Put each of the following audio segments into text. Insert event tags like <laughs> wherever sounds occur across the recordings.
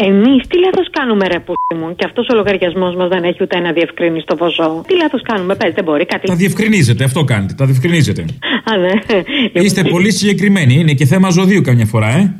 Εμείς τι λάθος κάνουμε, ρε που μου, και αυτός ο λογαριασμός μας δεν έχει ούτε ένα διευκρίνηστο ποσό. Τι λάθος κάνουμε, πες, δεν μπορεί κάτι. Τα διευκρινίζετε, αυτό κάνετε. Τα διευκρινίζετε. Α, ναι. Είστε πολύ συγκεκριμένοι. Είναι και θέμα ζωδίου καμιά φορά, ε.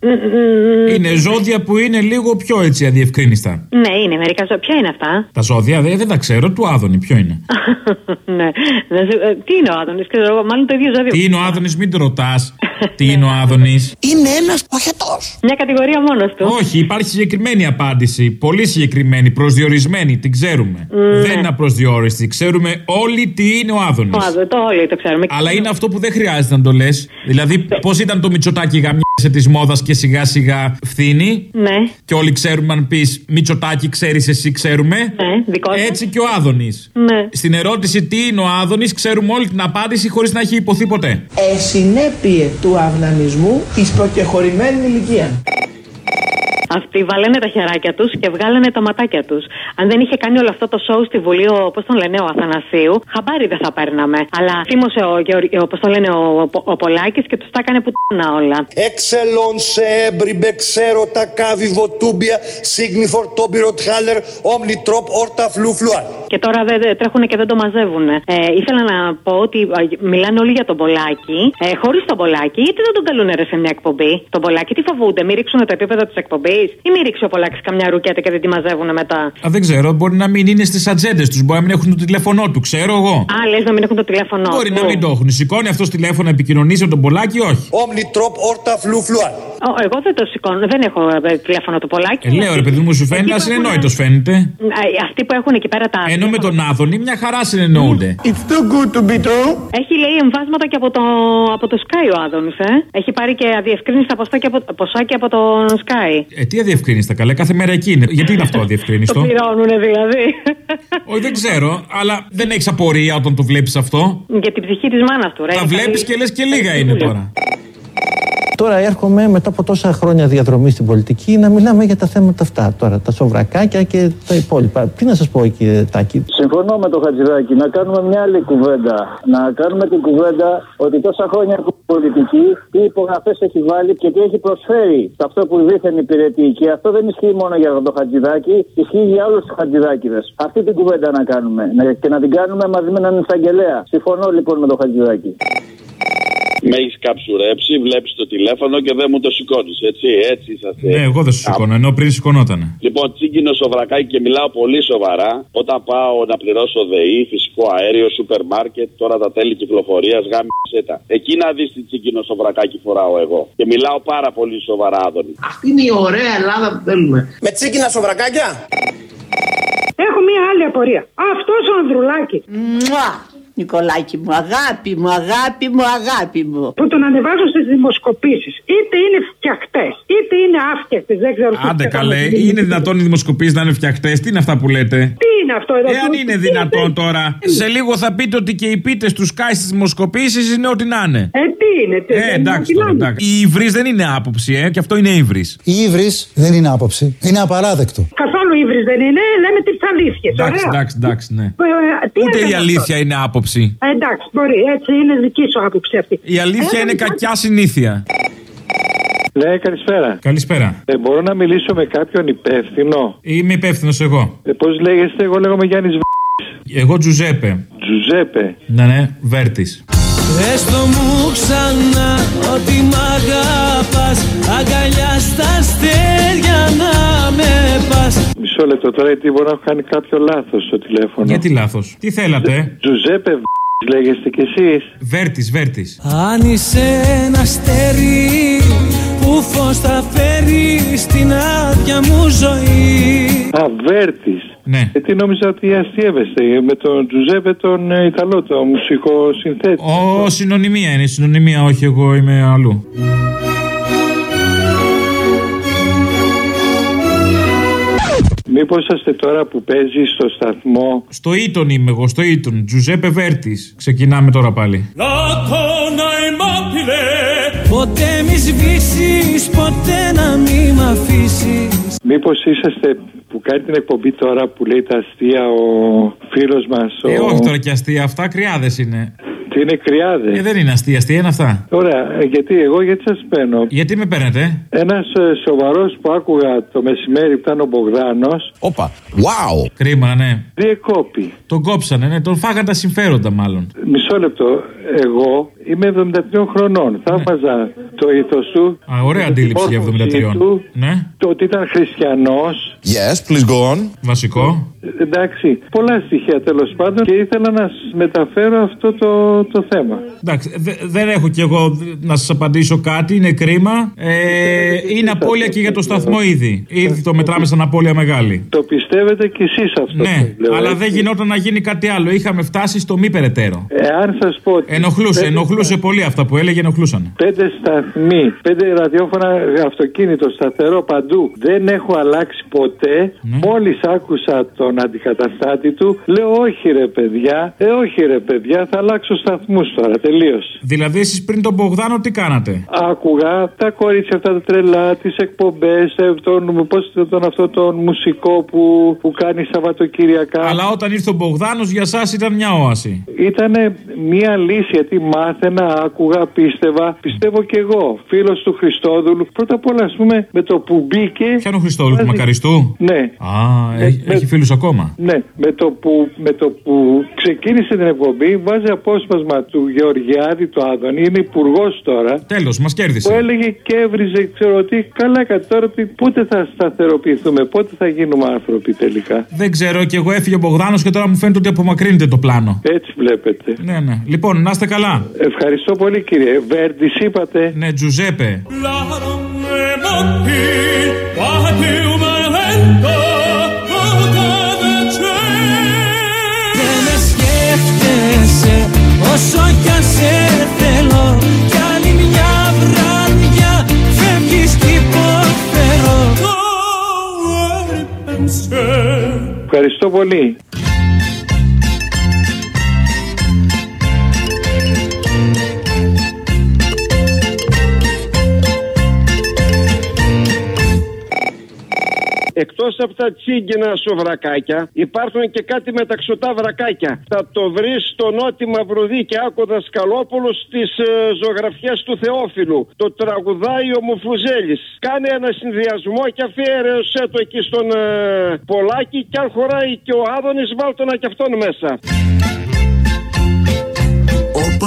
Είναι ζώδια που είναι λίγο πιο έτσι αδιευκρίνιστα. Ναι, είναι μερικά ζώδια. Ποια είναι αυτά; Τα ζώδια δεν, δεν τα ξέρω. Του Άδωνη, ποιο είναι; <laughs> ναι. Δεν σου- ε, Τι είναι ο Άδωνης, ξέρω εγώ, μάλλον το ίδιο ζώδιο. Τι είναι ο Άδωνης, μην το ρωτάς. Τι είναι ο Άδωνης; Είναι ένας οχετό. Μια κατηγορία μόνος του. Όχι, υπάρχει συγκεκριμένη απάντηση. Πολύ συγκεκριμένη, προσδιορισμένη, την ξέρουμε. Δεν είναι απροσδιόριστη. Ξέρουμε όλοι τι είναι ο Άδωνης. Ο Άδωνη, το όλοι το ξέρουμε. Αλλά είναι αυτό που δεν χρειάζεται να το λες. Δηλαδή, πώς ήταν το Μητσοτάκι γαμιάσαι της μόδας και σιγά σιγά φθήνει; Ναι, Και όλοι ξέρουμε αν πεις Μητσοτάκι, ξέρεις εσύ, ξέρουμε. ναι, δικό σου. Έτσι και ο Άδωνης. Ναι. Στην ερώτηση τι είναι ο Άδωνης, ξέρουμε όλη την απάντηση χωρίς να έχει υποθεί ποτέ. Ε, συνέπειε του αυνανισμού της προκεχωρημένης ηλικίας. Αυτοί βάλανε τα χεράκια τους και βγάλανε τα ματάκια τους. Αν δεν είχε κάνει όλο αυτό το σοου στη Βουλή, ο, πώς τον λένε, ο Αθανασίου, χαμπάρι δεν θα παίρναμε. Αλλά θύμωσε ο, Γεωργ- ο, πώς τον λένε, ο, ο, ο Πολάκης και τους τα έκανε πουτάνα όλα. Εξελών σε έμπριμπε ξέρω τα κάβι βοτούμπια σίγνη φορτόμπιρο τχάλερ όμνι τρόπ όρτα φλουφλουά. Και τώρα δεν, δεν- τρέχουν και δεν το μαζεύουν. Ε, ήθελα να πω ότι ε, μιλάνε όλοι για τον Πολάκη. Ε, Χωρίς τον Πολάκη, γιατί δεν τον καλούν ρε σε μια εκπομπή. Τον Πολάκη τι φοβούνται, μη ρίξουν το επίπεδο της εκπομπής ή μη ρίξει ο Πολάκη καμιά ρουκέτα και δεν τη μαζεύουν μετά. Α, δεν ξέρω, μπορεί να μην είναι στις ατζέντες τους, μπορεί να μην έχουν το τηλέφωνό του, ξέρω εγώ. Α, λες να μην έχουν το τηλέφωνο. Μπορεί να του. μην το έχουν. Σηκώνει αυτός τηλέφωνο, επικοινωνήσει με τον Πολάκη, όχι. Όμνι τρόπ όρτα φλουφλουά. Ω, εγώ δεν το σηκώνω, δεν έχω ε, τηλέφωνο του Πολάκη. Ε, λέω ρε παιδί μου, σου φαίνεται Εκεί που ασυνεννόητο έχουν- φαίνεται. Α, Αυτοί που έχουν εκεί πέρα τα. Ενώ με τον Άδωνη μια χαρά συνεννοούνται. It's too good to be true. Έχει λέει εμβάσματα και από το, από το Sky ο Άδωνης, ε. Έχει πάρει και αδιευκρίνηστα ποσά και από, ποσά και από τον Sky. Ε, τι αδιευκρίνηστα καλά, κάθε μέρα εκεί είναι. Γιατί είναι αυτό Το αδιευκρίνιστο. πληρώνουν δηλαδή. Όχι, δεν ξέρω, αλλά δεν έχεις απορία όταν το βλέπεις αυτό; Για την ψυχή της μάνας του, ρε. Τα Είναι βλέπεις καλή- και λες και λίγα είναι τώρα. Τώρα έρχομαι μετά από τόσα χρόνια διαδρομή στην πολιτική να μιλάμε για τα θέματα αυτά. Τώρα τα σοβρακάκια και τα υπόλοιπα. Τι να σας πω, κύριε Τάκη; Συμφωνώ με το Χατζηδάκι να κάνουμε μια άλλη κουβέντα. Να κάνουμε την κουβέντα ότι τόσα χρόνια έχουν πολιτική, τι υπογραφές έχει βάλει και τι έχει προσφέρει σε αυτό που δίθεν υπηρετεί. Και αυτό δεν ισχύει μόνο για το Χατζηδάκι, ισχύει για όλους τους Χατζηδάκηδες. Αυτή την κουβέντα να κάνουμε Να- και να την κάνουμε μαζί με έναν εισαγγελέα. Συμφωνώ λοιπόν με το Χατζηδάκι. Με έχεις καψουρέψει, βλέπεις το τηλέφωνο και δεν μου το σηκώνεις. Έτσι, έτσι είσαστε. Ναι, εγώ δεν σου σηκώνω, ενώ πριν σηκωνότανε. Λοιπόν, τσίγκινο σοβρακάκι και μιλάω πολύ σοβαρά. Όταν πάω να πληρώσω ΔΕΗ, φυσικό αέριο, σούπερ μάρκετ, τώρα τα τέλη κυκλοφορίας, γάμισε τα. Εκεί να δεις τι τσίγκινο σοβρακάκι φοράω εγώ. Και μιλάω πάρα πολύ σοβαρά, Άδωνη. Αυτή είναι η ωραία Ελλάδα που θέλουμε. Με τσίκινα σοβρακάκια; Έχω μία άλλη απορία. Αυτός ο Ανδρουλάκη Μουα! Νικολάκη μου, αγάπη μου, αγάπη μου, αγάπη μου. που τον ανεβάζω στις δημοσκοπήσεις, είτε είναι φτιαχτές, είτε είναι άφτιαχτες, δεν ξέρω τι Άντε θα καλέ, κάνουμε. είναι δυνατόν οι δημοσκοπήσεις να είναι φτιαχτές, τι είναι αυτά που λέτε; Τι είναι αυτό εδώ. Εάν τι- είναι τι δυνατόν αυτό; τώρα, σε λίγο θα πείτε ότι και οι πίτες του Sky στις δημοσκοπήσεις είναι ό,τι να είναι. Ε, τι είναι, τι Ε, δεν εντάξει τώρα, μιλάμε. εντάξει. Η υβρής δεν είναι άποψη, ε, και αυτό είναι ύβρι. Η ύβρις δεν είναι άποψη. Είναι απαράδεκτο. Καθόλου ύβρις δεν είναι, λέμε τις αλήθειες. Εντάξει, εντάξει, εντάξει, ναι. τι Ούτε έκανε η αλήθεια είναι άποψη. αυτό; Ε, εντάξει, μπορεί, έτσι είναι δική σου άποψη αυτή. Η αλήθεια Ε, είναι εντάξει. κακιά συνήθεια. Ναι, καλησπέρα. Καλησπέρα. Ε, μπορώ να μιλήσω με κάποιον υπεύθυνο; Είμαι υπεύθυνος εγώ. Ε, Πώς λέγεστε, εγώ λέγομαι Γιάννης Β. Εγώ Τζουζέπε. Τζουζέπε. Ναι, ναι, Βέρτης. Έστω μου ξανά ότι μ' αγαπάς Αγκαλιάς στα αστέρια να με πας Μισό λεπτό τώρα, γιατί μπορώ να έχω κάνει κάποιο λάθος στο τηλέφωνο; Γιατί λάθος; Τι θέλατε; Τζουζέπε Β. λέγεστε κι εσείς. Βέρτης, Βέρτης. Αν είσαι ένα αστέρι που φως θα φέρει στην άδεια μου ζωή Α, Βέρτης. Ναι. Γιατί νόμιζα ότι αστείευεστε με τον Τζουζέπε τον ε, Ιταλό, το μουσικό συνθέτη. Ω, συνωνυμία είναι, συνωνυμία, όχι εγώ είμαι αλλού. Μήπως είσαστε τώρα που παίζει στο σταθμό; Στο Ήτον είμαι εγώ, στο Ήτον. Τζουζέπε Βέρτης. Ξεκινάμε τώρα πάλι. Ποτέ μη σβήσεις, ποτέ να μη μ' αφήσεις Μήπως είσαστε που κάνει την εκπομπή τώρα που λέει τα αστεία ο φίλος μας. Ε, ο... όχι τώρα και αστεία, αυτά κρυάδες είναι. Τι είναι κρυάδες; Ε, δεν είναι αστεία, αστεία είναι αυτά. Ωραία, ε, γιατί εγώ γιατί σας παίρνω; Γιατί με παίρνετε, Ένας σοβαρός που άκουγα το μεσημέρι που ήταν ο Μπογδάνος. Όπα. Wow. Κρίμα, ναι. Διεκόπη. Τον κόψανε, ναι, τον φάγαν τα συμφέροντα μάλλον. Μισό λεπτό. Εγώ είμαι 73 χρονών. Θαύμαζα το ήθος του. Α, ωραία την αντίληψη για υπόρρωσή 73. του, Ναι. Το ότι ήταν χριστιανός. Yes, please go on. Βασικό. Εντάξει, πολλά στοιχεία τέλος πάντων και ήθελα να σας μεταφέρω αυτό το, το θέμα. Εντάξει, δε- δεν έχω κι εγώ να σας απαντήσω κάτι, είναι κρίμα. Ε, είναι απώλεια και για το σταθμό ήδη. Ήδη το μετράμε σαν απώλεια μεγάλη. Το πιστεύετε κι εσείς αυτό. Ναι, που λέω, αλλά έτσι. δεν γινόταν να γίνει κάτι άλλο. Είχαμε φτάσει στο μη περαιτέρω. Εάν σας πω... ότι Ενοχλούσε, πέντε ενοχλούσε πολύ αυτά που έλεγε, ενοχλούσαν. Πέντε σταθμοί, πέντε ραδιόφωνα αυτοκίνητο σταθερό παντού. Δεν έχω αλλάξει ποτέ. Ναι. Μόλις άκουσα τον αντικαταστάτη του, λέω όχι ρε παιδιά, ε όχι ρε παιδιά, θα αλλάξω σταθμούς τώρα. Τελείωσε. Δηλαδή, εσείς πριν τον Μπογδάνο τι κάνατε; Άκουγα τα κορίτσια αυτά τα τρελά, τις εκπομπές, τον, πώς τον, αυτό τον μουσικό που, που κάνει Σαββατοκύριακα. Αλλά όταν ήρθε ο Μπογδάνος, για εσά ήταν μια όαση. Ήταν μία λύση γιατί μάθαινα, άκουγα, πίστευα. Πιστεύω κι εγώ. Φίλος του Χριστόδουλου. Πρώτα απ' όλα, ας πούμε, με το που μπήκε. Ποιο είναι ο Χριστόδουλου του βάζει- Μακαριστού; Ναι. Α, έχει, με- έχει φίλους ακόμα; Ναι, με το, που, με το που ξεκίνησε την εκπομπή, βάζει απόσπασμα του Γεωργιάδη, του Άδωνη, είναι υπουργός τώρα. Τέλος, μας Που κέρδισε. έλεγε και έβριζε, ξέρω τι, καλά κάτι τώρα, τι, πότε θα σταθεροποιηθούμε, πότε θα γίνουμε άνθρωποι τελικά. Δεν ξέρω, και εγώ έφυγε ο Μπογδάνος και τώρα μου φαίνεται ότι απομακρύνεται το πλάνο. Έτσι βλέπετε. Ναι, ναι. Λοιπόν, να είστε καλά. Ευχαριστώ πολύ κύριε. Βέρντις, είπατε. Ναι, Τζουζέπε. Δεν με σκέφτεσαι όσο κι αν σε θέλω Κι άλλη μια βράδια φεύγεις κι υποφέρω. Ευχαριστώ πολύ. Εκτός από τα τσίγκινα σοβρακάκια, υπάρχουν και κάτι μεταξωτά βρακάκια. Θα το βρεις στο Νότι Μαυρουδί και Άκο Δασκαλόπουλος στις ε, ζωγραφιές του Θεόφιλου. Το τραγουδάει ο Μουφουζέλης. Κάνε ένα συνδυασμό και αφιέρωσέ το εκεί στον ε, Πολάκη. Και αν χωράει και ο Άδωνης, βάλτο να και αυτόν μέσα.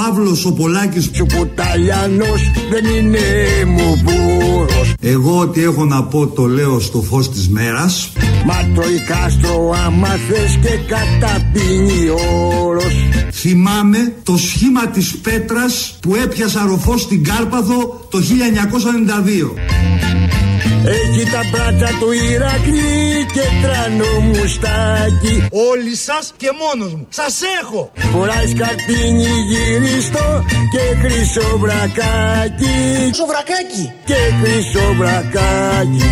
Ο Παύλος ο Πολάκης. Και ο Ποταλιάνος δεν είναι μου βούρος. Εγώ ό,τι έχω να πω το λέω στο φως της μέρας. Μα το Κάστρο άμα θες και καταπίνει όρος. Θυμάμαι το σχήμα της πέτρας που έπιασα ροφό στην Κάρπαθο το 1992 έχει τα μπράτσα του Ηρακλή και τρανό μουστάκι Όλοι σας και μόνος μου. Σας έχω. Φοράει σκαρτίνι γυριστό και χρυσό βρακάκι Σοβρακάκι. Και χρυσό βρακάκι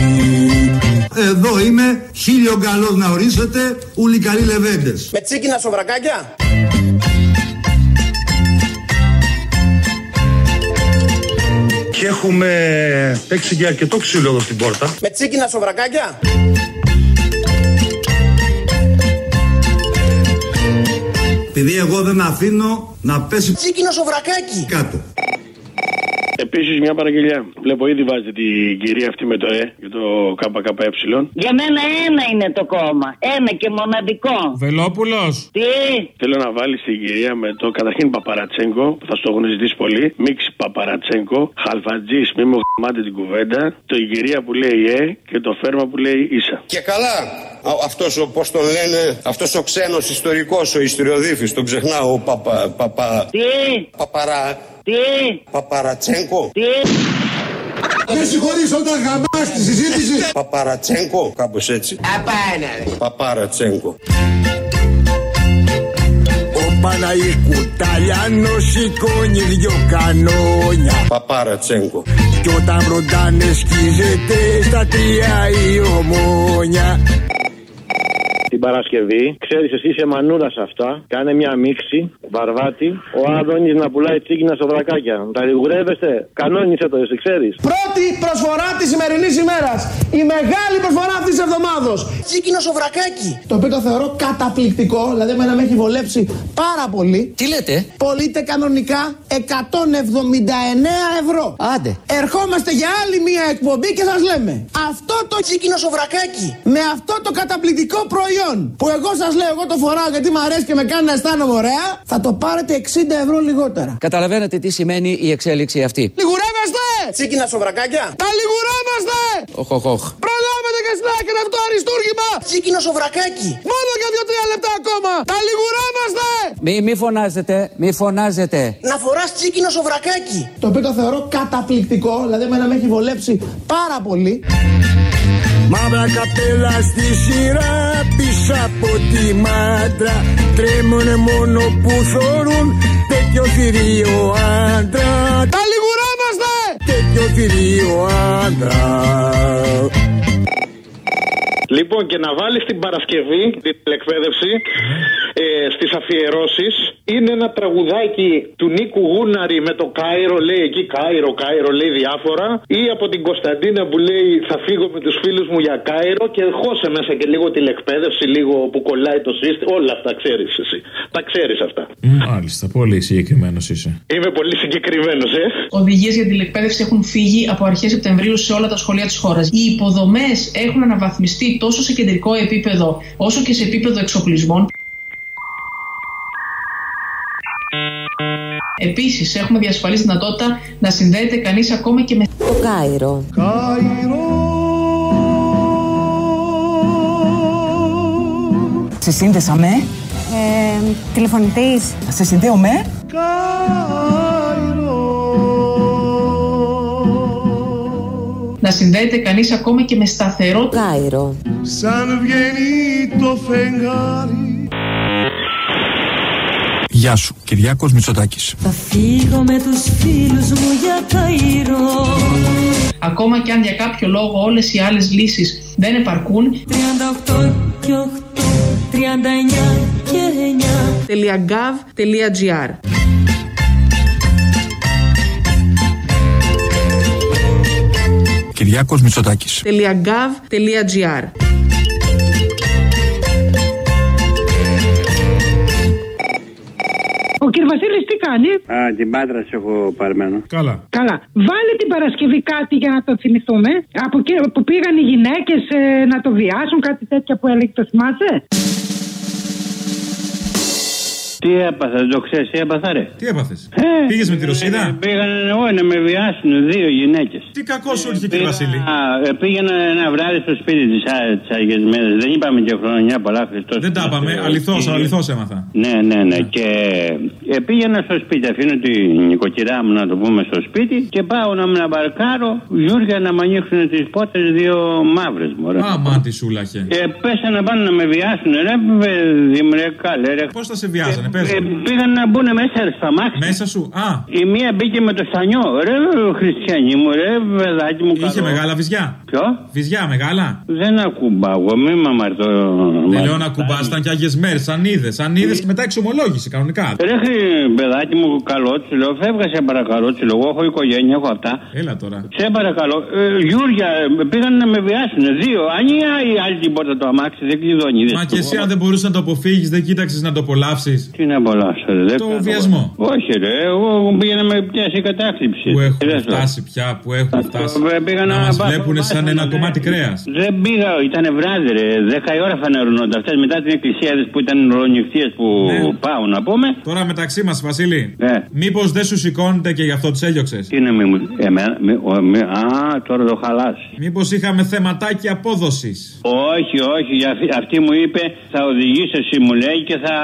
Εδώ είμαι, χίλιο καλός να ορίσετε, ούλοι καλοί λεβέντες Με τσίκινα σοβρακάκια. Και έχουμε παίξει και αρκετό ξύλο εδώ στην πόρτα. Με τσίκινα σοβρακάκια. Επειδή εγώ δεν αφήνω να πέσει Τσίκινο σοβρακάκι. κάτω Επίσης, μια παραγγελιά. Βλέπω ήδη βάζετε την κυρία αυτή με το Ε για το ΚΚΕ. Για μένα ένα είναι το κόμμα. Ένα και μοναδικό. Βελόπουλος. Τι; Θέλω να βάλει την κυρία με το καταρχήν Παπαρατσέγκο, που θα στο έχουν ζητήσει πολύ. Μίξ Παπαρατσέγκο, Χαλφατζής, μη μου γαμάτε την κουβέντα. Το η κυρία που λέει Ε και το φέρμα που λέει ίσα. Και καλά, α- αυτός ο, πώς τον λένε, αυτός ο ξένος ιστορικός, ο ιστοριοδίφης, τον ξεχνάω, ο Παπα, παπα, Τι; Παπαρά, Τι; Παπαρατσέγκο. Τι; Δεν συγχωρείς όταν γαμάς τη συζήτηση. Παπαρατσέγκο, κάπως έτσι. Απάνα. Παπαρατσέγκο. Ο Παναής Κουταλιάνος σηκώνει δυο κανόνια Παπαρατσέγκο. Κι όταν βροντάνε σκίζεται στα τρία η ομόνια Την Παρασκευή, ξέρεις εσύ είσαι μανούρα αυτά. Κάνε μια μίξη, βαρβάτη. Ο Άδωνης να πουλάει τσίγκινα στο βρακάκια. Τα λιγουρεύεστε, κανόνισε το, εσύ ξέρεις. Πρώτη προσφορά της σημερινής ημέρας. Η μεγάλη προσφορά αυτής της εβδομάδος. Τσίκινο σοβρακάκι. Το οποίο το θεωρώ καταπληκτικό, δηλαδή εμένα με έχει βολέψει πάρα πολύ. Τι λέτε; Πωλείται κανονικά 179 ευρώ. Άντε. Ερχόμαστε για άλλη μία εκπομπή και σας λέμε αυτό το Τσίκινο σοβρακάκι. με αυτό το καταπληκτικό προϊόν που εγώ σας λέω, εγώ το φοράω γιατί μου αρέσει και με κάνει να αισθάνομαι ωραία, θα το πάρετε 60 ευρώ λιγότερα. Καταλαβαίνετε τι σημαίνει η εξέλιξη αυτή. Λιγουρεύεστε! Τσίκινα σοβρακάκια. Τα λιγουρεύεστε! Οχ, οχ, οχ. Προλάβετε και στην άκρη αυτό το αριστούργημα! Τσίκινο σοβρακάκι. Μόνο για 2-3 λεπτά ακόμα! Τα λιγουρεύεστε! Μη, μη φωνάζετε, μη φωνάζετε. Να φοράς τσίκινο σοβρακάκι. Το οποίο το θεωρώ καταπληκτικό, δηλαδή εμένα με έχει βολέψει πάρα πολύ. Μαύρα καπέλα στη σειρά πίσω από τη μάντρα. Τρέμουνε μόνο που θωρούν τέτοιο θηρίο άντρα. Τα λιγουρεύεστε! Τέτοιο θηρίο άντρα Λοιπόν, και να βάλεις την Παρασκευή την τηλεκπαίδευση ε, στις αφιερώσεις. Είναι ένα τραγουδάκι του Νίκου Γούναρη με το Κάιρο, λέει εκεί Κάιρο, Κάιρο, λέει διάφορα. Ή από την Κωνσταντίνα που λέει Θα φύγω με τους φίλους μου για Κάιρο και χώσε μέσα και λίγο τηλεκπαίδευση, λίγο που κολλάει το σύστημα. Όλα αυτά ξέρεις εσύ. Τα ξέρεις αυτά. Μάλιστα, πολύ συγκεκριμένος είσαι. Είμαι πολύ συγκεκριμένος, ε. Οδηγίες για την τηλεκπαίδευση έχουν φύγει από αρχές Σεπτεμβρίου σε όλα τα σχολεία της χώρας. Οι υποδομές έχουν αναβαθμιστεί τόσο σε κεντρικό επίπεδο όσο και σε επίπεδο εξοπλισμών. Επίσης, έχουμε διασφαλίσει δυνατότητα να συνδέεται κανείς ακόμα και με Το Κάιρο. Σε σύνδεσα με. Ε, τηλεφωνητής. Σε συνδέω με. Να συνδέεται κανείς ακόμα και με σταθερό Κάιρο. Σαν βγαίνει το φεγγάρι. Γεια σου, Κυριάκος Μητσοτάκης. Θα φύγω με τους φίλους μου για Καΐρο Ακόμα και αν για κάποιο λόγο όλες οι άλλες λύσεις δεν επαρκούν. 38 και 8, 39 και 9 .gov.gr Κυριάκος Μητσοτάκης. .gov.gr Ο κ. Βασίλης τι κάνει; Α, την πάντρα σε έχω παρμένο. Καλά. Καλά. Βάλε την Παρασκευή κάτι για να το θυμηθούμε. Από εκεί που πήγαν οι γυναίκες να το βιάσουν, κάτι τέτοια που έλεγε, το θυμάσαι; Τι έπαθα, δεν το ξέρεις, τι έπαθα, ρε. Τι έπαθες; Ε, Πήγες με τη Ρωσίδα; Πήγαν εγώ να με βιάσουν δύο γυναίκες. Τι κακό σου ήρθε, κύριε Βασίλη; Πήγαινα ένα βράδυ στο σπίτι της Άγιε Μέρε. Δεν είπαμε και χρονιά πολλά Χριστός. Δεν τα είπαμε. Αληθώς, αληθώς έμαθα. Ναι, ναι, ναι. Και ε, πήγαινα στο σπίτι. Αφήνω την νοικοκυρά μου να το πούμε στο σπίτι και πάω να με να μπαρκάρω. Γιούρια να μου ανοίξουν τις πότες δύο μαύρες μου. Α, μα τι σούλαχε. Ε, πέσανε να πάνε να με βιάσουν, ρε, παιδί μου, ρε, καλέ, ρε. Πώς θα σε βιάζανε, πες Ε, πήγαν να μπουν μέσα ρε, στα μάξι. Μέσα σου, α. Η μία μπήκε με το στανιό. Ρε, χριστιανή μου, ρε, παιδάκι μου. Είχε καλό. μεγάλα βυζιά. Ποιο; Βυζιά μεγάλα. Δεν ακουμπάω, μη με αμαρτώ. Δεν λέω να κουμπά, ήταν και άγιες μέρες. Αν είδες, αν είδες και μετά εξομολόγηση κανονικά. Ρε, χρυ- παιδάκι μου, καλό του λέω, φεύγα σε παρακαλώ, του λέω, εγώ έχω οικογένεια, έχω αυτά. Έλα τώρα. Σε παρακαλώ, ε, Γιούρια, ε, πήγαν να με βιάσουν. Δύο. Αν η άλλη, άλλη την πόρτα το αμάξι, δεν κλειδώνει. είδες Μα το. και εσύ αν δεν μπορούσες να το αποφύγεις, δεν κοίταξες να το απολαύσεις. Τι να απολαύσω, ρε. δεν Το κάνω. βιασμό. Όχι, ρε, εγώ πήγα να με πιάσει η κατάθλιψη. Που έχουμε Είδες το. φτάσει πια, που έχουμε φτάσει. Ε, πήγα Να να μας πάω- βλέπουν σαν ένα κομμάτι κρέας. Δεν πήγα, ήταν βράδυ, ρε. Δέκα η ώρα φανερωνόντα. Αυτές μετά την εκκλησία της που ήταν ρονιχτίε που Ναι. πάω να πούμε. Τώρα μεταξύ μας, Βασίλη, Ναι. μήπως δεν σου σηκώνεται και γι' αυτό τις έλειωξες; Τι είναι μη μου. Εμένα, μη, ο, μη, α, τώρα το χαλάσει. Μήπως είχαμε θεματάκι απόδοσης; Όχι, όχι. για αυτή- Αυτή μου είπε θα οδηγήσει εσύ μου λέει και θα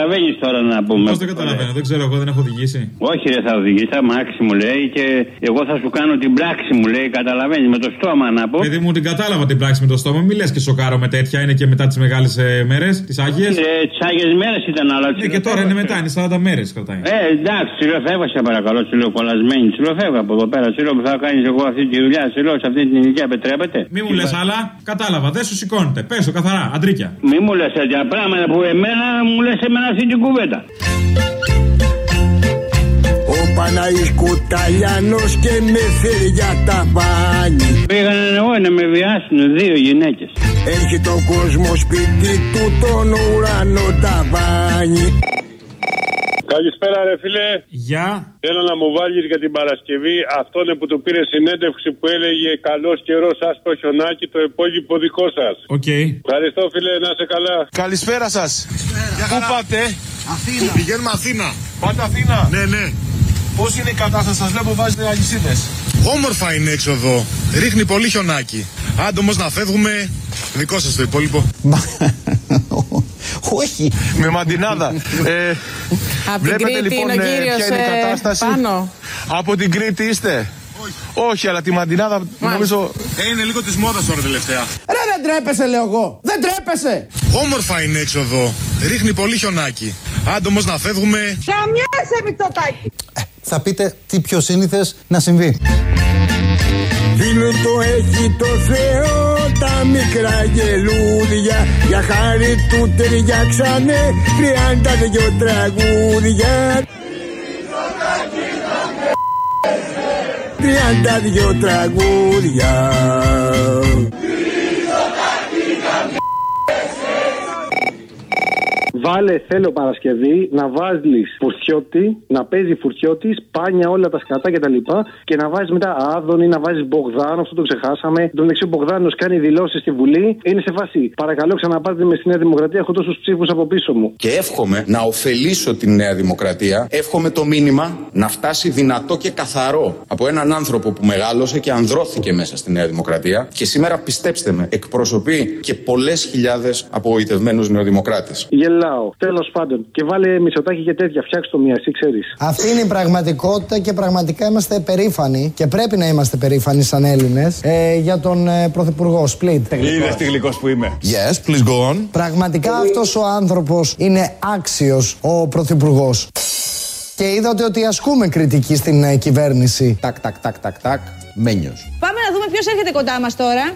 καταλαβαίνεις τώρα να πούμε. Πώς δεν καταλαβαίνω, δεν ξέρω, εγώ δεν έχω οδηγήσει. Όχι, ρε, θα οδηγήσει τα μάξι μου λέει και εγώ θα σου κάνω την πράξη μου λέει. Καταλαβαίνεις με το στόμα να πω. Παιδί μου την κατάλαβα την πράξη με το στόμα. Μην λες και σοκάρω με τέτοια, είναι και μετά τις μεγάλες μέρες, τις άγιες. Ε, τις άγιες μέρες ήταν, αλλά. Ναι, και τώρα είναι μετά, είναι 40 μέρες κρατάει. Ε, εντάξει, τσιλοφεύγα σε παρακαλώ, τσιλο κολλασμένη. Τσιλοφεύγα από εδώ πέρα, τσιλο που θα κάνεις εγώ αυτή τη δουλειά, τσιλο σε αυτή την ηλικία επιτρέπεται. Μη μου λες άλλα, κατάλαβα, δεν σου σηκώνεται. Πέσω καθαρά, αντρίκια. Μη μου λες τέτοια πράγματα που εμένα μου λες εμένα αυτή την κουβέντα. Ο Παναής Κουταλιάνος και με θέλει για τα βάνη Πήγανε εγώ να με βιάσουν δύο γυναίκες. Έρχεται ο κόσμος σπίτι του τον ουρανό ταβάνι Καλησπέρα, ρε φίλε. Γεια. Θέλω να μου βάλεις για την Παρασκευή αυτόν που του πήρε συνέντευξη που έλεγε Καλός καιρός, άσπρο χιονάκι, το υπόλοιπο δικό σας. Οκ. Ευχαριστώ, φίλε, να είσαι καλά. Καλησπέρα σας. Πού πάτε, Αθήνα Πηγαίνουμε Αθήνα. Πάτε Αθήνα. Ναι ναι Πώς είναι η κατάσταση, σας βλέπω βάζετε αλυσίδες. Όμορφα είναι έξω εδώ Ρίχνει πολύ χιονάκι Άντε όμως να φεύγουμε Δικό σας το υπόλοιπο <laughs> Όχι. Με μαντινάδα. ε, Απ' την βλέπετε Κρήτη λοιπόν είναι ο ε, κύριος, ποια είναι η ε, κατάσταση; πάνω. Από την Κρήτη είστε; Όχι. αλλά τη μαντινάδα νομίζω. Ε, είναι λίγο της μόδας τώρα τελευταία Ρε δεν τρέπεσαι λέω εγώ. Δεν τρέπεσαι. Όμορφα είναι έξω εδώ Ρίχνει πολύ χιονάκι Άντε όμως να φεύγουμε Χαμιάσαι Μητσοτάκη. Θα πείτε τι πιο σύνηθες να συμβεί. Φίλο το έχει το Θεό τα μικρά γελούδια. Για χάρη του ταιριάξανε τριάντα δυο τραγούδια. Τριάντα δυο τραγούδια Βάλε, θέλω Παρασκευή να βάζεις φουρτιώτη, να παίζει φουρτιώτης, σπάνια όλα τα σκατά κτλ. Και, και να βάζεις μετά Άδωνη, να βάζεις Μπογδάνο, αυτό το ξεχάσαμε. Τον μεταξύ ο Μπογδάνος κάνει δηλώσεις στη Βουλή. Είναι σε φάση. Παρακαλώ, ξαναπάτε με στη Νέα Δημοκρατία. Έχω τόσους ψήφους από πίσω μου. Και εύχομαι να ωφελήσω την Νέα Δημοκρατία. Εύχομαι το μήνυμα να φτάσει δυνατό και καθαρό από έναν άνθρωπο που μεγάλωσε και ανδρώθηκε μέσα στη Νέα Δημοκρατία. Και σήμερα, πιστέψτε με, εκπροσωπεί και πολλές χιλιάδες απογοητευμένου νεοδημοκράτες. Γελάω. Τέλος πάντων. Και βάλε μισοτάκι και τέτοια. Φτιάξτε το μία, εσύ ξέρεις. Αυτή είναι η πραγματικότητα και πραγματικά είμαστε περήφανοι και πρέπει να είμαστε περήφανοι σαν Έλληνες ε, για τον ε, Πρωθυπουργό Σπλίτ. Είδες τι γλυκός που είμαι. Yes, please go on Πραγματικά αυτός ο άνθρωπος είναι άξιος ο Πρωθυπουργός. Και είδατε ότι ασκούμε κριτική στην ε, κυβέρνηση. Τάκ, τάκ, τάκ, τάκ, τάκ. Μένιος. Πάμε να δούμε ποιος έρχεται κοντά μας τώρα.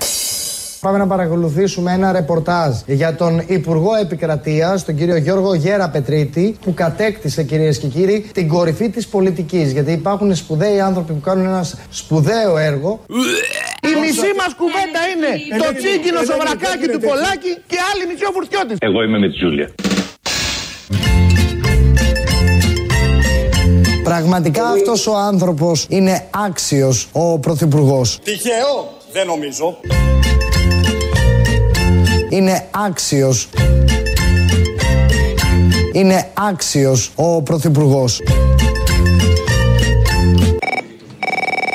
Πάμε να παρακολουθήσουμε ένα ρεπορτάζ για τον Υπουργό Επικρατείας, τον κύριο Γιώργο Γέρα Πετρίτη, που κατέκτησε κυρίες και κύριοι την κορυφή της πολιτικής. Γιατί υπάρχουν σπουδαίοι άνθρωποι που κάνουν ένα σπουδαίο έργο. Η μισή μας κουβέντα είναι το τσίγκινο σοβρακάκι του Πολάκη και άλλη μισή ο Φουρτιώτης. Εγώ είμαι με τη Τζούλια. Πραγματικά αυτός ο άνθρωπος είναι άξιος ο Πρωθυπουργός. Τυχαίο, δεν νομίζω. Είναι άξιος. Είναι άξιος ο Πρωθυπουργός.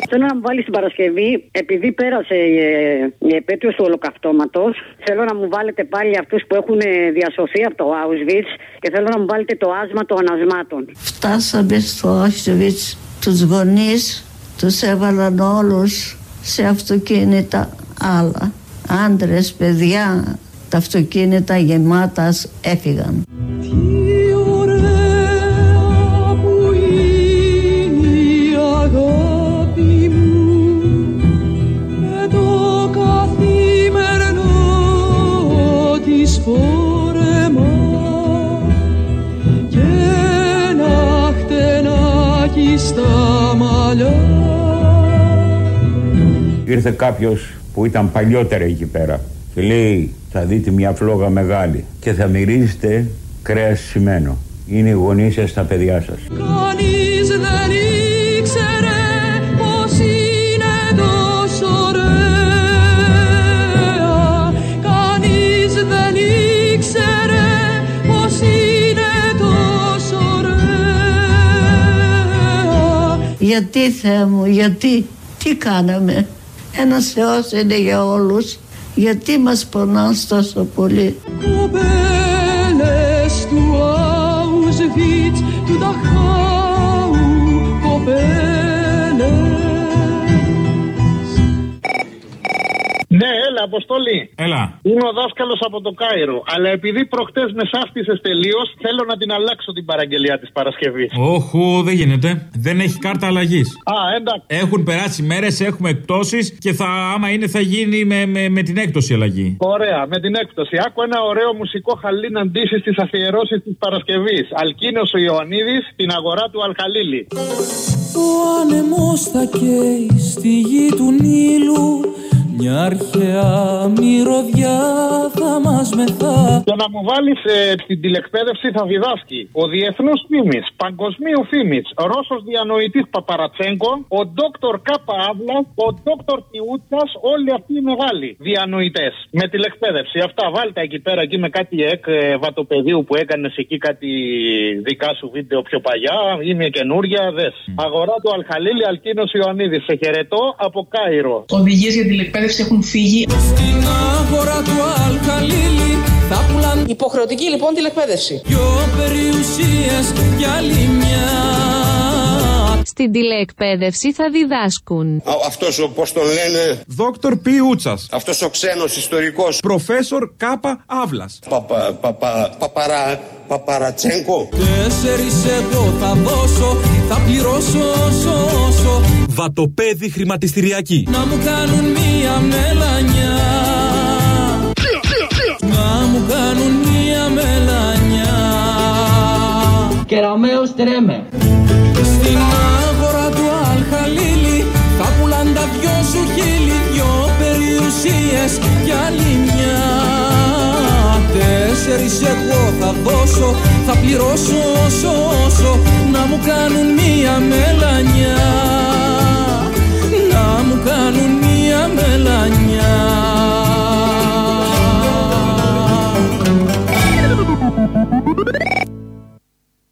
Θέλω να μου βάλεις την Παρασκευή, επειδή πέρασε ε, η επέτειος του ολοκαυτώματος, θέλω να μου βάλετε πάλι αυτούς που έχουν ε, διασωθεί από το Auschwitz και θέλω να μου βάλετε το άσμα των ανασμάτων. Φτάσαμε στο Auschwitz τους γονείς τους έβαλαν όλους σε αυτοκίνητα άλλα. Άντρες, παιδιά, τα αυτοκίνητα γεμάτας έφυγαν. η αγάπη μου με το καθημερινό της φόρεμα και ένα χτενάκι στα μαλλιά Ήρθε κάποιος που ήταν παλιότερα εκεί πέρα και λέει θα δείτε μια φλόγα μεγάλη και θα μυρίζετε κρέας σημαίνο. Είναι οι γονείς σας τα παιδιά σας. Κανείς δεν ήξερε πως είναι τόσο ωραία Κανείς δεν ήξερε πως είναι τόσο ωραία Γιατί Θεέ μου, γιατί, τι κάναμε; Ένας Θεός είναι για όλους. Γιατί μας πονάς τόσο πολύ; Ναι, έλα, Αποστολή. Έλα. Είμαι ο δάσκαλος από το Κάιρο. Αλλά επειδή προχτές με σάφτισες τελείως, θέλω να την αλλάξω την παραγγελία της Παρασκευής. Όχου, δεν γίνεται. Δεν έχει κάρτα αλλαγής. Α, εντάξει. Έχουν περάσει μέρες, έχουμε εκπτώσεις και θα, άμα είναι θα γίνει με, με, με την έκπτωση αλλαγή. Ωραία, με την έκπτωση. Άκου ένα ωραίο μουσικό χαλί να ντύσεις τις αφιερώσεις της Παρασκευής. Αλκίνος ο Ιωαννίδης, την αγορά του Αλχαλίλη. Ο άνεμος θα καίει στη γη του Νείλου μια αρχαία μυρωδιά θα μας μεθά Και να μου βάλεις στην τηλεκπαίδευση θα διδάσκει ο διεθνούς φήμης, παγκοσμίου φήμης, Ρώσος διανοητής Παπαρατσέγκο, ο Δόκτωρ Κάπα Αύλα, ο Δόκτωρ Τιούτσα, όλοι αυτοί οι μεγάλοι διανοητές. Με τηλεκπαίδευση. Αυτά βάλτε εκεί πέρα εκεί με κάτι εκ ε, βατοπεδίου που έκανες εκεί κάτι δικά σου βίντεο πιο παλιά. Είναι καινούρια, δες. Αγορά του Αλχαλίλη Αλκίνος Ιωαννίδης. Σε χαιρετώ από Κάιρο. Οδηγίες για τηλεκπαίδευση έχουν φύγει. Στην αγορά του Αλκαλίλη θα πουλάν Υποχρεωτική λοιπόν τηλεκπαίδευση. δυο περιουσίες για άλλη μια Στην τηλεεκπαίδευση θα διδάσκουν. Αυτός ο, πώς τον λένε, Δόκτωρ Πιούτσα. αυτός ο ξένος ιστορικός. Προφέσορ Κάπα Αύλας. Παπα, παπα, παπαρα, παπαρατσέγκο. Τέσσερις εγώ θα δώσω Θα πληρώσω όσο όσο Βατοπέδι χρηματιστηριακή. Να μου κάνουν μία μελανιά Να μου κάνουν μία μελανιά Κεραμέως τρέμε. Στην αγορά του Αλχαλίλη Θα πουλάν τα δυο σου χείλη Δυο περιουσίες κι άλλη μια Τέσσερις εγώ θα δώσω Θα πληρώσω όσο όσο Να μου κάνουν μία μελανιά μου κάνουν μία μελανιά.